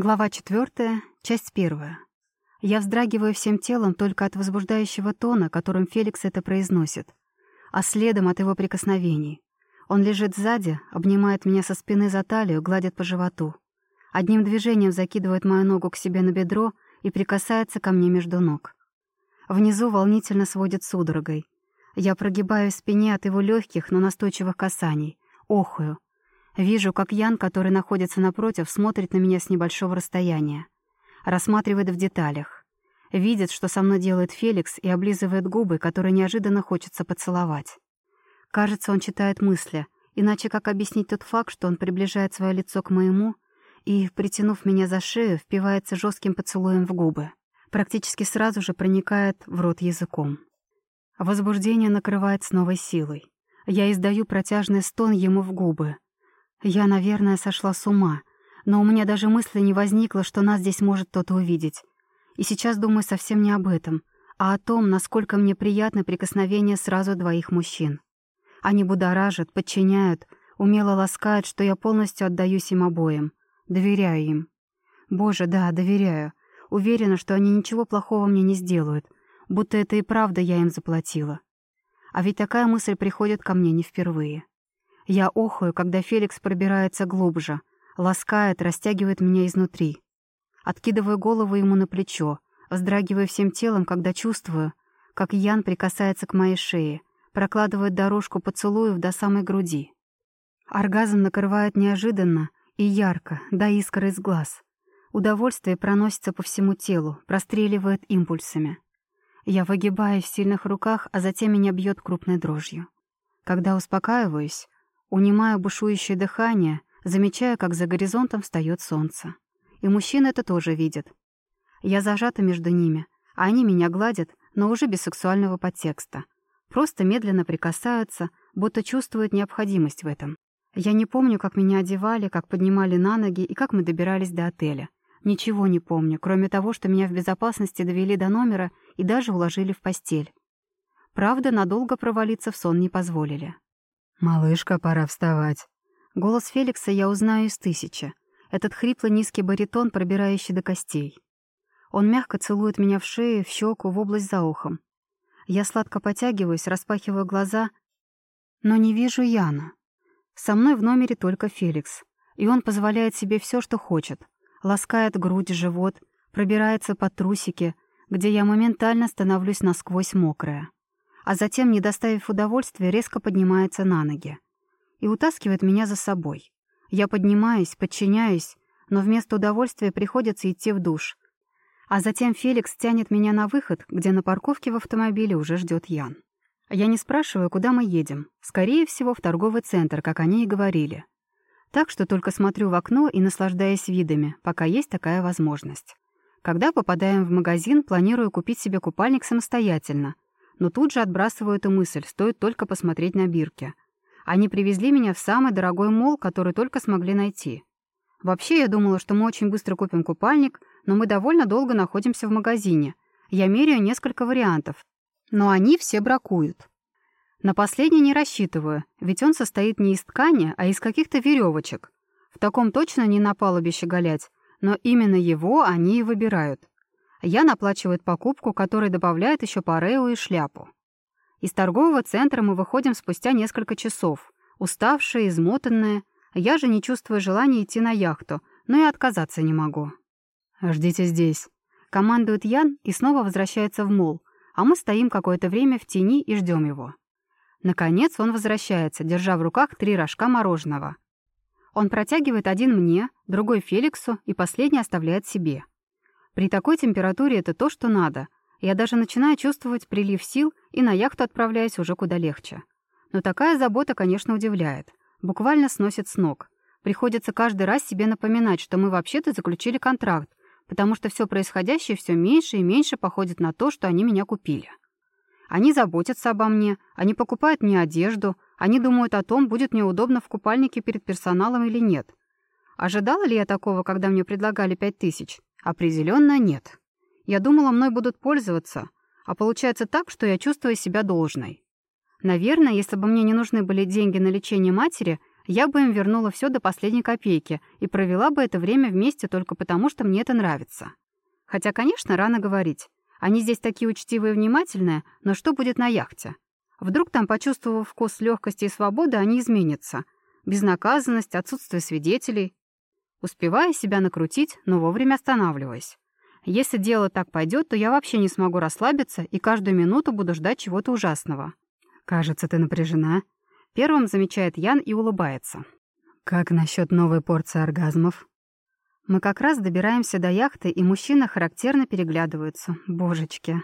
Глава четвертая, часть первая. Я вздрагиваю всем телом только от возбуждающего тона, которым Феликс это произносит, а следом от его прикосновений. Он лежит сзади, обнимает меня со спины за талию, гладит по животу. Одним движением закидывает мою ногу к себе на бедро и прикасается ко мне между ног. Внизу волнительно сводит судорогой. Я прогибаю в спине от его легких, но настойчивых касаний. Охую. Вижу, как Ян, который находится напротив, смотрит на меня с небольшого расстояния. Рассматривает в деталях. Видит, что со мной делает Феликс, и облизывает губы, которые неожиданно хочется поцеловать. Кажется, он читает мысли, иначе как объяснить тот факт, что он приближает свое лицо к моему и, притянув меня за шею, впивается жестким поцелуем в губы. Практически сразу же проникает в рот языком. Возбуждение накрывает с новой силой. Я издаю протяжный стон ему в губы — я, наверное, сошла с ума, но у меня даже мысли не возникло, что нас здесь может кто-то увидеть. И сейчас думаю совсем не об этом, а о том, насколько мне приятно прикосновение сразу двоих мужчин. Они будоражат, подчиняют, умело ласкают, что я полностью отдаюсь им обоим. Доверяю им. Боже, да, доверяю. Уверена, что они ничего плохого мне не сделают, будто это и правда я им заплатила. А ведь такая мысль приходит ко мне не впервые. Я охаю, когда Феликс пробирается глубже, ласкает, растягивает меня изнутри. Откидываю голову ему на плечо, вздрагиваю всем телом, когда чувствую, как Ян прикасается к моей шее, прокладывает дорожку поцелуев до самой груди. Оргазм накрывает неожиданно и ярко, до искры из глаз. Удовольствие проносится по всему телу, простреливает импульсами. Я выгибаюсь в сильных руках, а затем меня бьет крупной дрожью. Когда успокаиваюсь, Унимая бушующее дыхание, замечая, как за горизонтом встает солнце. И мужчины это тоже видят. Я зажата между ними, а они меня гладят, но уже без сексуального подтекста. Просто медленно прикасаются, будто чувствуют необходимость в этом. Я не помню, как меня одевали, как поднимали на ноги и как мы добирались до отеля. Ничего не помню, кроме того, что меня в безопасности довели до номера и даже уложили в постель. Правда, надолго провалиться в сон не позволили. «Малышка, пора вставать». Голос Феликса я узнаю из тысячи. Этот хриплый низкий баритон, пробирающий до костей. Он мягко целует меня в шею, в щеку, в область за ухом. Я сладко потягиваюсь, распахиваю глаза, но не вижу Яна. Со мной в номере только Феликс, и он позволяет себе все, что хочет. Ласкает грудь, живот, пробирается под трусики, где я моментально становлюсь насквозь мокрая а затем, не доставив удовольствия, резко поднимается на ноги и утаскивает меня за собой. Я поднимаюсь, подчиняюсь, но вместо удовольствия приходится идти в душ. А затем Феликс тянет меня на выход, где на парковке в автомобиле уже ждет Ян. Я не спрашиваю, куда мы едем. Скорее всего, в торговый центр, как они и говорили. Так что только смотрю в окно и наслаждаюсь видами, пока есть такая возможность. Когда попадаем в магазин, планирую купить себе купальник самостоятельно — но тут же отбрасываю эту мысль, стоит только посмотреть на бирки. Они привезли меня в самый дорогой мол, который только смогли найти. Вообще, я думала, что мы очень быстро купим купальник, но мы довольно долго находимся в магазине. Я меряю несколько вариантов, но они все бракуют. На последний не рассчитываю, ведь он состоит не из ткани, а из каких-то веревочек. В таком точно не на палубе щеголять, но именно его они и выбирают. Ян оплачивает покупку, которая добавляет еще парео и шляпу. Из торгового центра мы выходим спустя несколько часов. Уставшие, измотанные. Я же не чувствую желания идти на яхту, но и отказаться не могу. «Ждите здесь», — командует Ян и снова возвращается в мол, а мы стоим какое-то время в тени и ждем его. Наконец он возвращается, держа в руках три рожка мороженого. Он протягивает один мне, другой Феликсу и последний оставляет себе. При такой температуре это то, что надо. Я даже начинаю чувствовать прилив сил и на яхту отправляюсь уже куда легче. Но такая забота, конечно, удивляет. Буквально сносит с ног. Приходится каждый раз себе напоминать, что мы вообще-то заключили контракт, потому что все происходящее все меньше и меньше походит на то, что они меня купили. Они заботятся обо мне, они покупают мне одежду, они думают о том, будет мне удобно в купальнике перед персоналом или нет. Ожидала ли я такого, когда мне предлагали пять тысяч? Определенно нет. Я думала, мной будут пользоваться, а получается так, что я чувствую себя должной. Наверное, если бы мне не нужны были деньги на лечение матери, я бы им вернула все до последней копейки и провела бы это время вместе только потому, что мне это нравится. Хотя, конечно, рано говорить. Они здесь такие учтивые и внимательные, но что будет на яхте? Вдруг там, почувствовав вкус легкости и свободы, они изменятся. Безнаказанность, отсутствие свидетелей. Успевая себя накрутить, но вовремя останавливаясь. Если дело так пойдет, то я вообще не смогу расслабиться и каждую минуту буду ждать чего-то ужасного. «Кажется, ты напряжена», Первым замечает Ян и улыбается. «Как насчет новой порции оргазмов?» Мы как раз добираемся до яхты, и мужчины характерно переглядываются. Божечки.